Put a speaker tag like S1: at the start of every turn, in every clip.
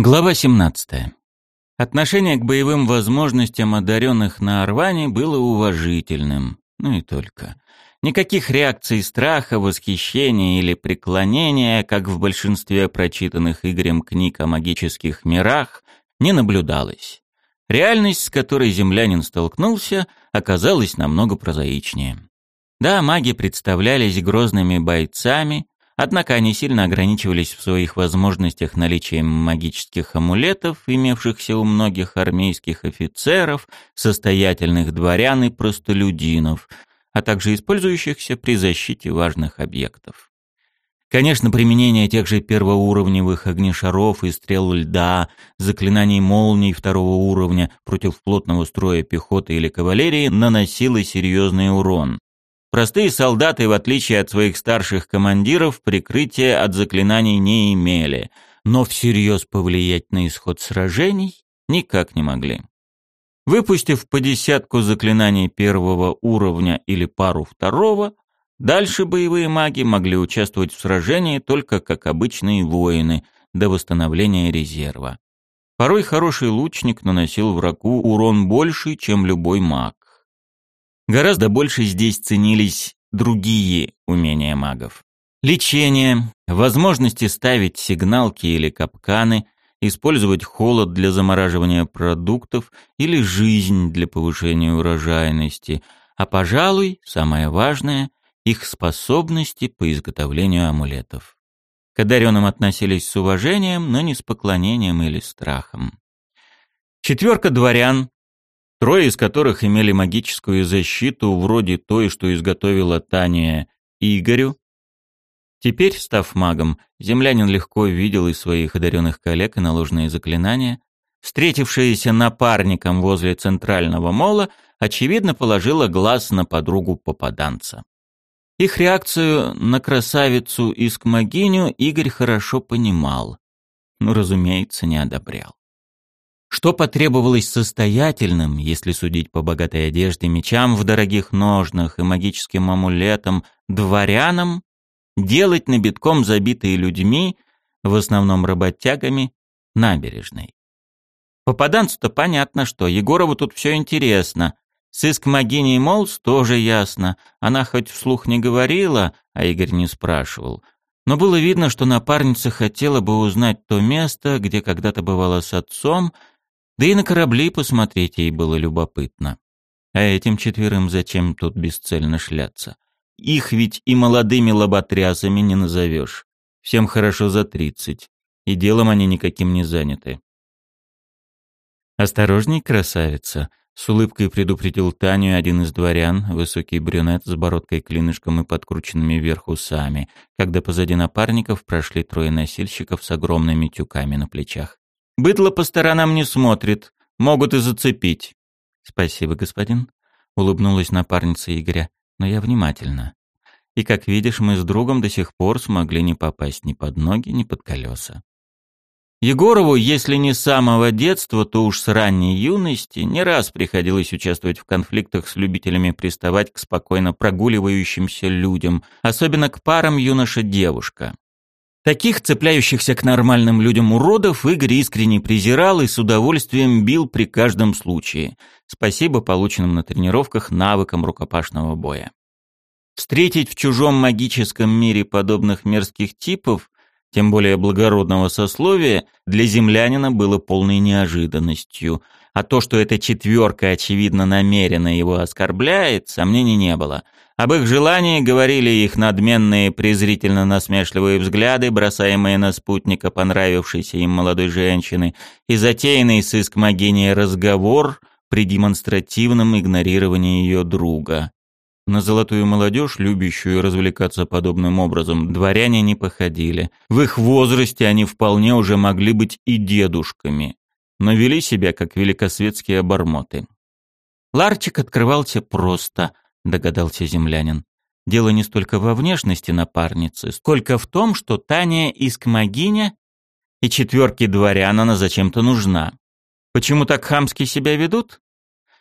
S1: Глава 17. Отношение к боевым возможностям одаренных на Орване было уважительным. Ну и только. Никаких реакций страха, восхищения или преклонения, как в большинстве прочитанных Игорем книг о магических мирах, не наблюдалось. Реальность, с которой землянин столкнулся, оказалась намного прозаичнее. Да, маги представлялись грозными бойцами, Однако они сильно ограничивались в своих возможностях наличием магических амулетов, имевшихся у многих армейских офицеров, состоятельных дворян и простолюдинов, а также использующихся при защите важных объектов. Конечно, применение тех же первоуровневых огнешаров и стрел льда, заклинаний молний второго уровня против плотного строя пехоты или кавалерии наносило серьезный урон. Простые солдаты, в отличие от своих старших командиров, прикрытия от заклинаний не имели, но всерьез повлиять на исход сражений никак не могли. Выпустив по десятку заклинаний первого уровня или пару второго, дальше боевые маги могли участвовать в сражении только как обычные воины до восстановления резерва. Порой хороший лучник наносил врагу урон больше, чем любой маг. Гораздо больше здесь ценились другие умения магов. Лечение, возможности ставить сигналки или капканы, использовать холод для замораживания продуктов или жизнь для повышения урожайности, а, пожалуй, самое важное — их способности по изготовлению амулетов. К одаренным относились с уважением, но не с поклонением или страхом. Четверка дворян, трое из которых имели магическую защиту вроде той, что изготовила Таня Игорю. Теперь, став магом, землянин легко видел из своих одаренных коллег и наложенные заклинания. Встретившаяся напарником возле центрального мола, очевидно, положила глаз на подругу попаданца. Их реакцию на красавицу Искмогиню Игорь хорошо понимал, но, разумеется, не одобрял. Что потребовалось состоятельным, если судить по богатой одежде, мечам в дорогих ножнах и магическим амулетам, дворянам, делать на битком забитые людьми, в основном работягами, набережной. Попаданцу-то понятно, что Егорову тут все интересно. Сыск Магини Молс тоже ясно. Она хоть вслух не говорила, а Игорь не спрашивал. Но было видно, что напарница хотела бы узнать то место, где когда-то бывала с отцом, да и на корабли посмотреть ей было любопытно. А этим четверым зачем тут бесцельно шляться? Их ведь и молодыми лоботрясами не назовешь. Всем хорошо за тридцать, и делом они никаким не заняты. «Осторожней, красавица!» — с улыбкой предупредил Таню один из дворян, высокий брюнет с бородкой-клинышком и подкрученными вверх усами, когда позади напарников прошли трое носильщиков с огромными тюками на плечах. Быдло по сторонам не смотрит, могут и зацепить. Спасибо, господин, улыбнулась напарница Игоря, но я внимательно. И как видишь, мы с другом до сих пор смогли не попасть ни под ноги, ни под колеса. Егорову, если не с самого детства, то уж с ранней юности, не раз приходилось участвовать в конфликтах с любителями приставать к спокойно прогуливающимся людям, особенно к парам юноша-девушка. Таких, цепляющихся к нормальным людям уродов, Игорь искренне презирал и с удовольствием бил при каждом случае. Спасибо полученным на тренировках навыкам рукопашного боя. Встретить в чужом магическом мире подобных мерзких типов, тем более благородного сословия, для землянина было полной неожиданностью. А то, что эта четверка, очевидно, намеренно его оскорбляет, сомнений не было – об их желании говорили их надменные, презрительно-насмешливые взгляды, бросаемые на спутника понравившейся им молодой женщины, и затеянный с искмогиней разговор при демонстративном игнорировании ее друга. На золотую молодежь, любящую развлекаться подобным образом, дворяне не походили. В их возрасте они вполне уже могли быть и дедушками, но вели себя как великосветские обормоты. Ларчик открывался просто – догадался землянин. Дело не столько во внешности напарницы, сколько в том, что Таня искмогиня, и четверке дворян она зачем-то нужна. Почему так хамски себя ведут?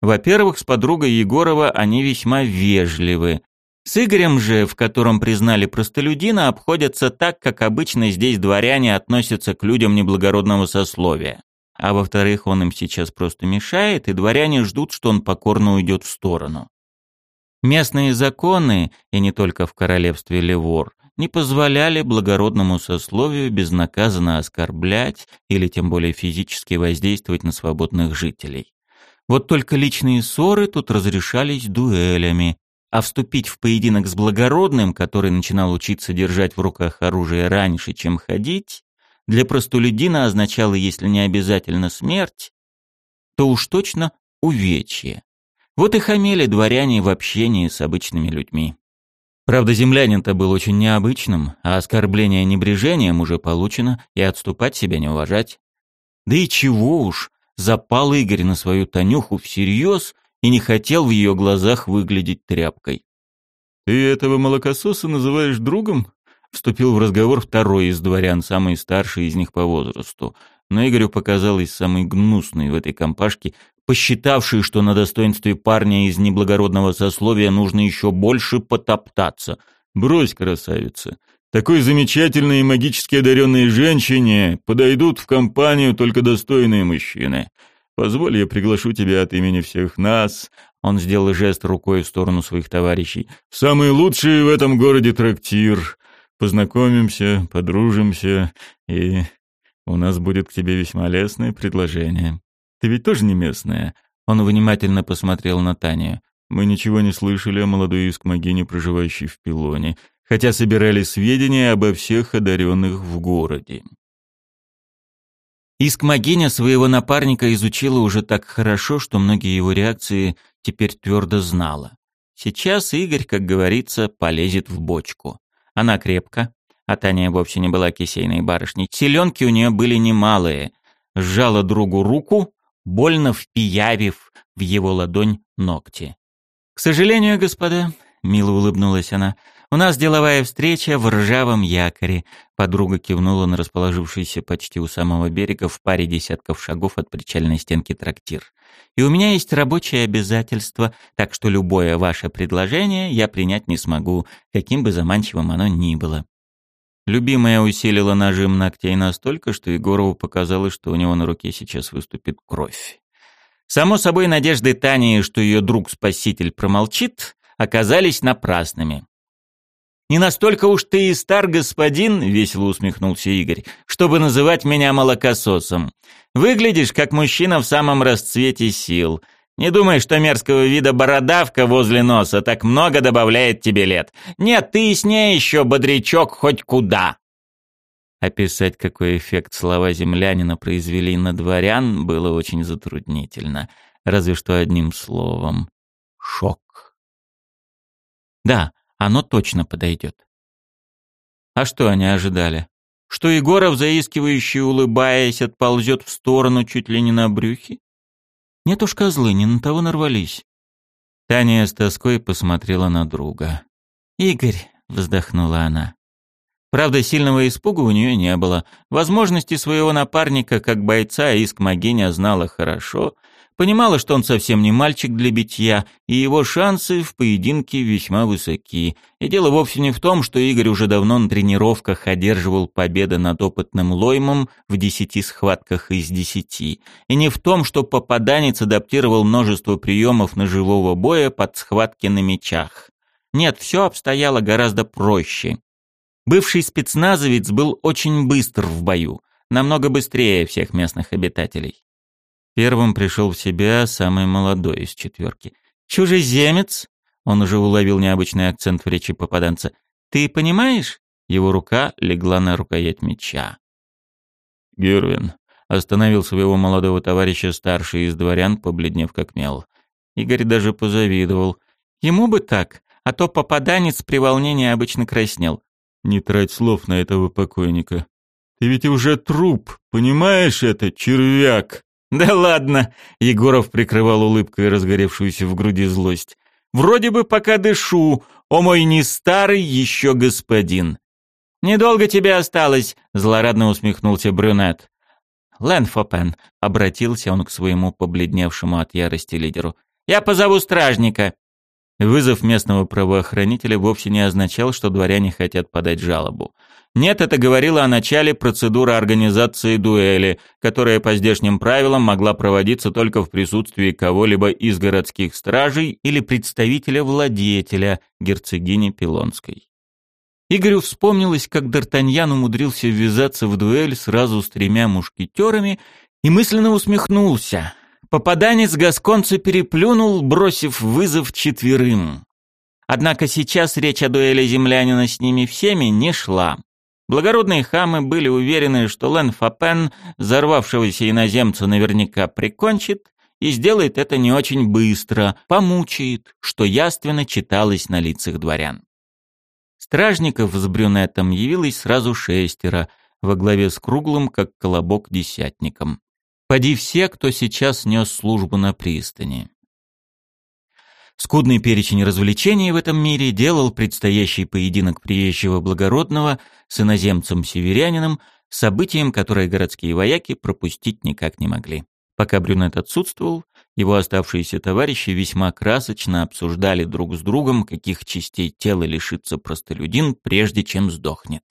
S1: Во-первых, с подругой Егорова они весьма вежливы. С Игорем же, в котором признали простолюдина, обходятся так, как обычно здесь дворяне относятся к людям неблагородного сословия. А во-вторых, он им сейчас просто мешает, и дворяне ждут, что он покорно уйдет в сторону. Местные законы, и не только в королевстве Левор, не позволяли благородному сословию безнаказанно оскорблять или тем более физически воздействовать на свободных жителей. Вот только личные ссоры тут разрешались дуэлями, а вступить в поединок с благородным, который начинал учиться держать в руках оружие раньше, чем ходить, для простолюдина означало, если не обязательно смерть, то уж точно увечье. Вот и хамели дворяне в общении с обычными людьми. Правда, землянин-то был очень необычным, а оскорбление небрежением уже получено, и отступать себя не уважать. Да и чего уж, запал Игорь на свою Танюху всерьез и не хотел в ее глазах выглядеть тряпкой.
S2: «Ты этого молокососа называешь другом?» Вступил в разговор второй из дворян, самый старший из них по возрасту. Но Игорю показалось самый гнусный в этой компашке посчитавший, что на достоинстве парня из неблагородного сословия нужно еще больше потоптаться. «Брось, красавица, такой замечательной и магически одаренной женщине подойдут в компанию только достойные мужчины. Позволь, я приглашу тебя от имени всех нас». Он сделал жест рукой в сторону своих товарищей. «Самый лучший в этом городе трактир. Познакомимся, подружимся, и у нас будет к тебе весьма лестное предложение». Ты ведь тоже не местная?» Он внимательно посмотрел на Таню. «Мы ничего не слышали о молодой искмогине, проживающей в Пилоне, хотя собирали сведения обо всех одаренных в городе».
S1: Искмогиня своего напарника изучила уже так хорошо, что многие его реакции теперь твердо знала. Сейчас Игорь, как говорится, полезет в бочку. Она крепка, а Таня вовсе не была кисейной барышней. Селенки у нее были немалые. Сжала другу руку, больно впиявив в его ладонь ногти. «К сожалению, господа», — мило улыбнулась она, — «у нас деловая встреча в ржавом якоре». Подруга кивнула на расположившийся почти у самого берега в паре десятков шагов от причальной стенки трактир. «И у меня есть рабочие обязательства, так что любое ваше предложение я принять не смогу, каким бы заманчивым оно ни было». Любимая усилила нажим ногтей настолько, что Егорову показалось, что у него на руке сейчас выступит кровь. Само собой, надежды Тани, что ее друг-спаситель промолчит, оказались напрасными. «Не настолько уж ты и стар, господин», — весело усмехнулся Игорь, «чтобы называть меня молокососом. Выглядишь, как мужчина в самом расцвете сил. Не думай, что мерзкого вида бородавка возле носа так много добавляет тебе лет. Нет, ты с ней еще бодрячок хоть куда. Описать, какой эффект слова землянина произвели на дворян, было очень затруднительно. Разве что одним словом. Шок. Да, оно точно подойдет. А что они ожидали? Что Егоров, заискивающий, улыбаясь, отползет в сторону чуть ли не на брюхе? Нет уж козлы, не на того нарвались. Таня с тоской посмотрела на друга. «Игорь», — вздохнула она. Правда, сильного испуга у нее не было. Возможности своего напарника как бойца Иск Магиня знала хорошо, Понимала, что он совсем не мальчик для битья, и его шансы в поединке весьма высоки. И дело вовсе не в том, что Игорь уже давно на тренировках одерживал победы над опытным Лоймом в десяти схватках из десяти. И не в том, что попаданец адаптировал множество приемов ножевого боя под схватки на мечах. Нет, все обстояло гораздо проще. Бывший спецназовец был очень быстр в бою, намного быстрее всех местных обитателей. Первым пришел в себя самый молодой из четверки. «Чужеземец?» Он уже уловил необычный акцент в речи попаданца. «Ты понимаешь?» Его рука легла на рукоять меча.
S2: «Гервин», — остановил своего молодого товарища старший из дворян, побледнев как мел.
S1: Игорь даже позавидовал. Ему бы так, а то попаданец при волнении обычно краснел.
S2: «Не трать слов на этого покойника. Ты ведь уже труп, понимаешь это, червяк?»
S1: «Да ладно!» — Егоров прикрывал улыбкой разгоревшуюся в груди злость. «Вроде бы пока дышу, о мой не старый еще господин!» «Недолго тебе осталось!» — злорадно усмехнулся брюнет. «Лэн Фопен», — обратился он к своему побледневшему от ярости лидеру. «Я позову стражника». Вызов местного правоохранителя вовсе не означал, что дворяне хотят подать жалобу. Нет, это говорило о начале процедуры организации дуэли, которая по здешним правилам могла проводиться только в присутствии кого-либо из городских стражей или представителя владетеля, герцогини Пилонской. Игорю вспомнилось, как Д'Артаньян умудрился ввязаться в дуэль сразу с тремя мушкетерами и мысленно усмехнулся. Попаданец Гасконца переплюнул, бросив вызов четверым. Однако сейчас речь о дуэли землянина с ними всеми не шла. Благородные хамы были уверены, что Лен Фапен взорвавшегося иноземца наверняка прикончит и сделает это не очень быстро, помучает, что яственно читалось на лицах дворян. Стражников с брюнетом явилось сразу шестеро, во главе с круглым, как колобок, десятником. Поди все, кто сейчас нес службу на пристани. Скудный перечень развлечений в этом мире делал предстоящий поединок приезжего благородного с иноземцем-северянином событием, которое городские вояки пропустить никак не могли. Пока брюнет отсутствовал, его оставшиеся товарищи весьма красочно обсуждали друг с другом, каких частей тела лишится простолюдин, прежде чем сдохнет.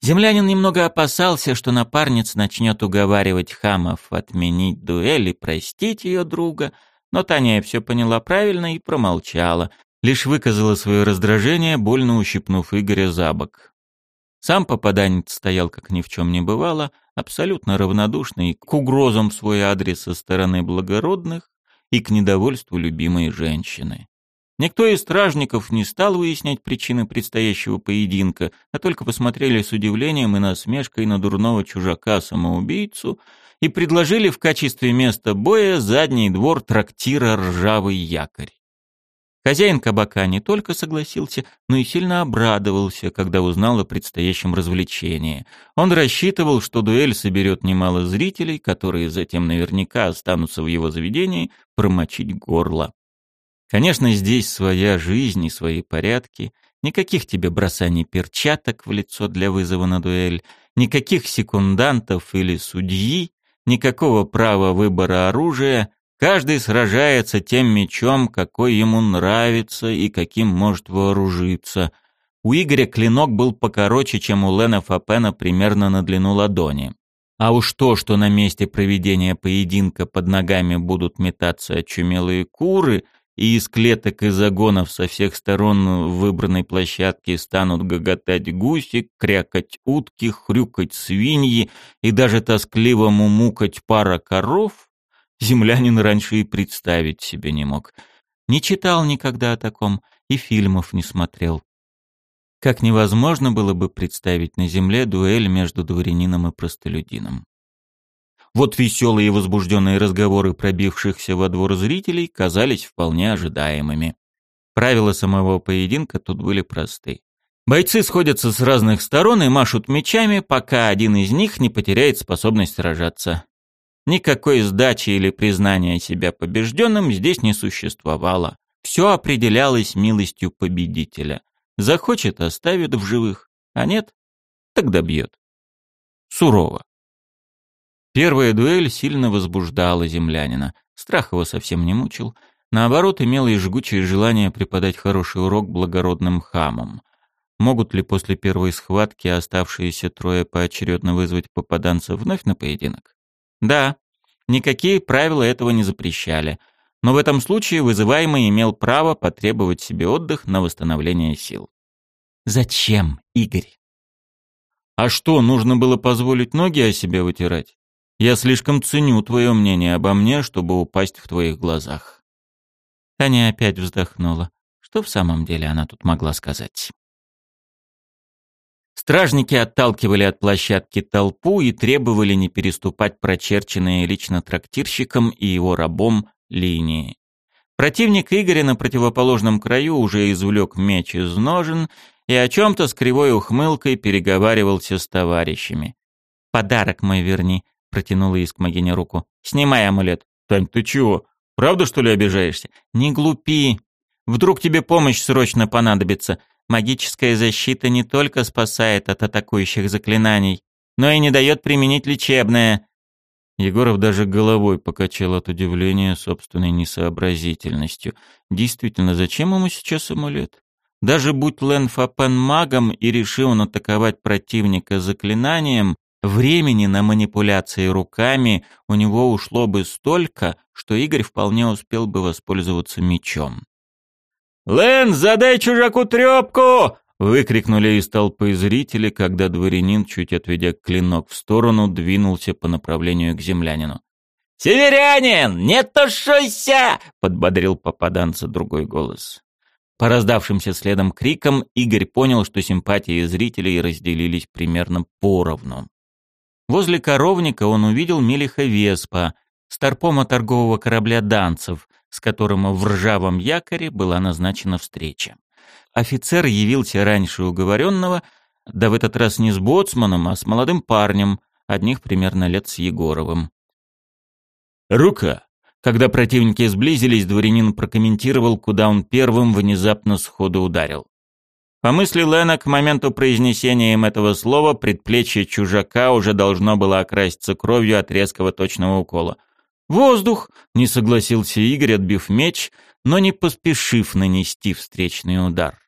S1: Землянин немного опасался, что напарниц начнет уговаривать хамов отменить дуэль и простить ее друга, но Таня все поняла правильно и промолчала, лишь выказала свое раздражение, больно ущипнув Игоря за бок. Сам попаданец стоял, как ни в чем не бывало, абсолютно равнодушный к угрозам в свой адрес со стороны благородных и к недовольству любимой женщины. Никто из стражников не стал выяснять причины предстоящего поединка, а только посмотрели с удивлением и насмешкой на дурного чужака-самоубийцу и предложили в качестве места боя задний двор трактира «Ржавый якорь». Хозяин кабака не только согласился, но и сильно обрадовался, когда узнал о предстоящем развлечении. Он рассчитывал, что дуэль соберет немало зрителей, которые затем наверняка останутся в его заведении промочить горло. Конечно, здесь своя жизнь и свои порядки. Никаких тебе бросаний перчаток в лицо для вызова на дуэль, никаких секундантов или судьи, никакого права выбора оружия. Каждый сражается тем мечом, какой ему нравится и каким может вооружиться. У Игоря клинок был покороче, чем у Лена Фапена примерно на длину ладони. А уж то, что на месте проведения поединка под ногами будут метаться очумелые куры — и из клеток и загонов со всех сторон выбранной площадки станут гоготать гуси, крякать утки, хрюкать свиньи и даже тоскливо мумукать пара коров, землянин раньше и представить себе не мог. Не читал никогда о таком и фильмов не смотрел. Как невозможно было бы представить на земле дуэль между дворянином и простолюдином. Вот веселые и возбужденные разговоры пробившихся во двор зрителей казались вполне ожидаемыми. Правила самого поединка тут были просты. Бойцы сходятся с разных сторон и машут мечами, пока один из них не потеряет способность сражаться. Никакой сдачи или признания себя побежденным здесь не существовало. Все определялось милостью победителя. Захочет – оставит в живых, а нет – тогда бьет. Сурово. Первая дуэль сильно возбуждала землянина. Страх его совсем не мучил. Наоборот, имел и жгучее желание преподать хороший урок благородным хамам. Могут ли после первой схватки оставшиеся трое поочередно вызвать попаданца вновь на поединок? Да, никакие правила этого не запрещали. Но в этом случае вызываемый имел право потребовать себе отдых на восстановление сил. Зачем, Игорь? А что, нужно было позволить ноги о себе вытирать? Я слишком ценю твое мнение обо мне, чтобы упасть в твоих глазах». Таня опять вздохнула. Что в самом деле она тут могла сказать? Стражники отталкивали от площадки толпу и требовали не переступать прочерченные лично трактирщиком и его рабом линии. Противник Игоря на противоположном краю уже извлек меч из ножен и о чем-то с кривой ухмылкой переговаривался с товарищами. «Подарок мой верни», протянула Искмогиня руку. «Снимай амулет». «Тань, ты чего? Правда, что ли, обижаешься?» «Не глупи. Вдруг тебе помощь срочно понадобится. Магическая защита не только спасает от атакующих заклинаний, но и не дает применить лечебное». Егоров даже головой покачал от удивления собственной несообразительностью. Действительно, зачем ему сейчас амулет? Даже будь Лэн Фапен магом и решил он атаковать противника заклинанием, времени на манипуляции руками у него ушло бы столько, что Игорь вполне успел бы воспользоваться мечом.
S2: «Лэн, задай чужаку трёпку!» — выкрикнули из толпы зрителей, когда дворянин, чуть отведя клинок в сторону, двинулся по направлению к землянину.
S3: «Северянин, не тушуйся!»
S1: — подбодрил попаданца другой голос. По раздавшимся следом крикам Игорь понял, что симпатии зрителей разделились примерно поровну. Возле коровника он увидел Мелиха Веспа, старпома торгового корабля «Данцев», с которым в ржавом якоре была назначена встреча. Офицер явился раньше уговоренного, да в этот раз не с боцманом, а с молодым парнем, одних примерно лет с Егоровым.
S2: «Рука!» Когда противники сблизились, дворянин прокомментировал, куда он первым внезапно сходу ударил. По мысли Лена, к моменту произнесения им этого слова предплечье чужака уже должно было окраситься кровью от резкого точного укола. «Воздух!» — не согласился Игорь, отбив меч, но не поспешив нанести встречный удар.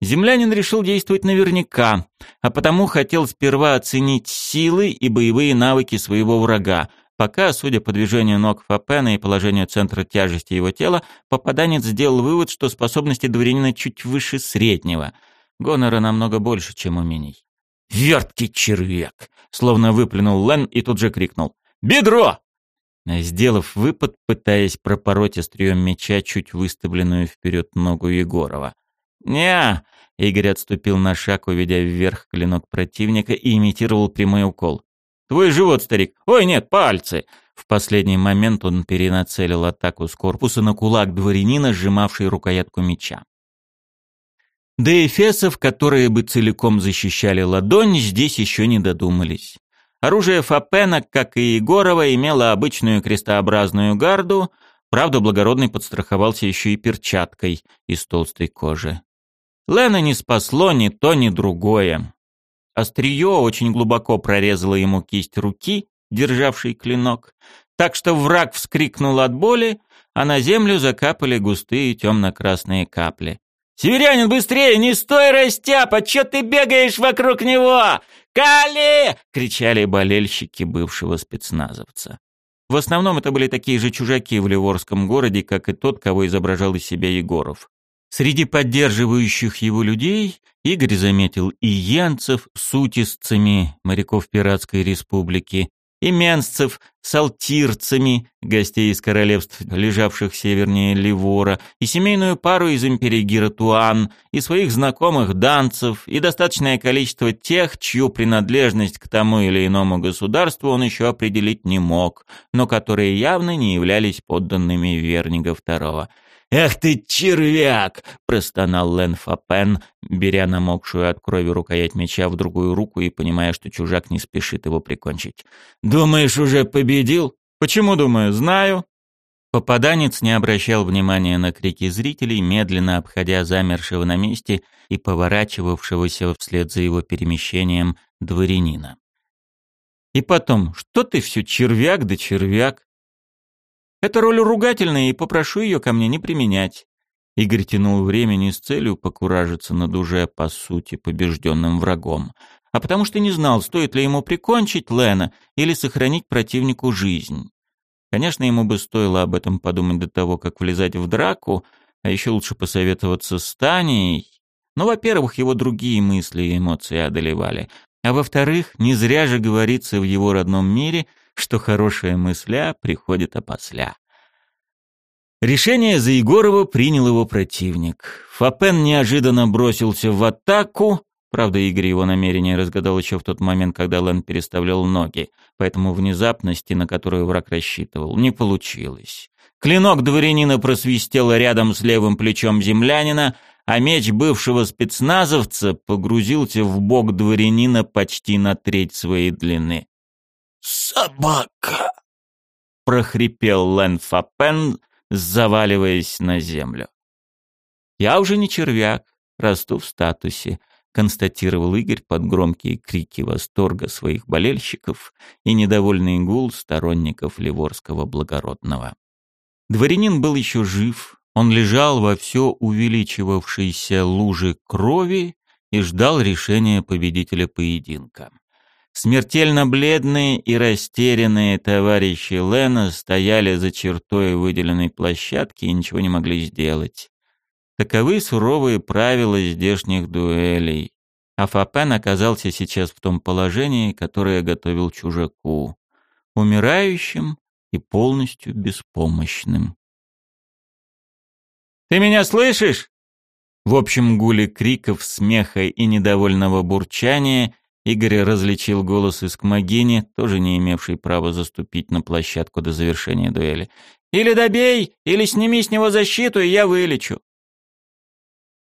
S2: Землянин решил действовать наверняка, а потому хотел сперва оценить силы и боевые навыки своего врага, Пока, судя по движению ног Фапена и положению центра тяжести его тела, попаданец сделал вывод, что способности дворянина чуть выше среднего. Гонора намного больше, чем умений. «Верткий червяк!» — словно выплюнул Лен и тут же крикнул. «Бедро!»
S1: Сделав выпад, пытаясь пропороть острием меча чуть выставленную вперед ногу Егорова.
S2: «Не!»
S1: — Игорь отступил на шаг, уведя вверх клинок противника и имитировал прямой укол.
S2: Твой живот, старик. Ой, нет, пальцы.
S1: В последний момент он перенацелил атаку с корпуса на кулак дворянина, сжимавший рукоятку меча. До эфесов, которые бы целиком защищали ладонь, здесь еще не додумались. Оружие Фапена, как и Егорова, имело обычную крестообразную гарду, правда, благородный подстраховался еще и перчаткой из толстой кожи. Лена не спасло ни то, ни другое. Острие очень глубоко прорезало ему кисть руки, державшей клинок, так что враг вскрикнул от боли, а на землю закапали густые темно-красные капли.
S3: «Северянин, быстрее! Не стой, растяпа! Чё ты бегаешь вокруг него? Кали!» — кричали болельщики бывшего спецназовца.
S1: В основном это были такие же чужаки в Ливорском городе, как и тот, кого изображал из себя Егоров. Среди поддерживающих его людей Игорь заметил и янцев с утисцами, моряков Пиратской республики, и менсцев с алтирцами, гостей из королевств, лежавших севернее Ливора, и семейную пару из империи Гиратуан, и своих знакомых данцев, и достаточное количество тех, чью принадлежность к тому или иному государству он еще определить не мог, но которые явно не являлись подданными Вернига II.
S2: «Эх ты, червяк!» — простонал Лен Фапен,
S1: беря намокшую от крови рукоять меча в другую руку и понимая, что чужак не спешит его прикончить.
S2: «Думаешь, уже победил?»
S1: «Почему, думаю, знаю?» Попаданец не обращал внимания на крики зрителей, медленно обходя замершего на месте и поворачивавшегося вслед за его перемещением дворянина. «И потом, что ты все червяк да червяк? Это роль ругательная, и попрошу ее ко мне не применять. Игорь тянул времени с целью покуражиться над уже, по сути, побежденным врагом. А потому что не знал, стоит ли ему прикончить Лена или сохранить противнику жизнь. Конечно, ему бы стоило об этом подумать до того, как влезать в драку, а еще лучше посоветоваться с Таней. Но, во-первых, его другие мысли и эмоции одолевали. А во-вторых, не зря же говорится в его родном мире — что хорошая мысля приходит опосля. Решение за Егорова принял его противник. Фапен неожиданно бросился в атаку, правда, Игорь его намерение разгадал еще в тот момент, когда Лэн переставлял ноги, поэтому внезапности, на которую враг рассчитывал, не получилось. Клинок дворянина просвистел рядом с левым плечом землянина, а меч бывшего спецназовца погрузился в бок дворянина почти на треть своей длины.
S3: «Собака!»
S1: — прохрипел Лэн Фапен, заваливаясь на землю. «Я уже не червяк, расту в статусе. констатировал Игорь под громкие крики восторга своих болельщиков и недовольный гул сторонников Ливорского благородного. Дворянин был еще жив, он лежал во все увеличивавшейся луже крови и ждал решения победителя поединка. Смертельно бледные и растерянные товарищи Лена стояли за чертой выделенной площадки и ничего не могли сделать. Таковы суровые правила здешних дуэлей. А Фапен оказался сейчас в том положении, которое готовил чужаку. Умирающим и полностью беспомощным.
S3: «Ты меня слышишь?»
S1: В общем гуле криков, смеха и недовольного бурчания Игорь различил голос из Кмагини, тоже не имевший права заступить на площадку до завершения дуэли. «Или добей, или сними с него защиту, и я вылечу.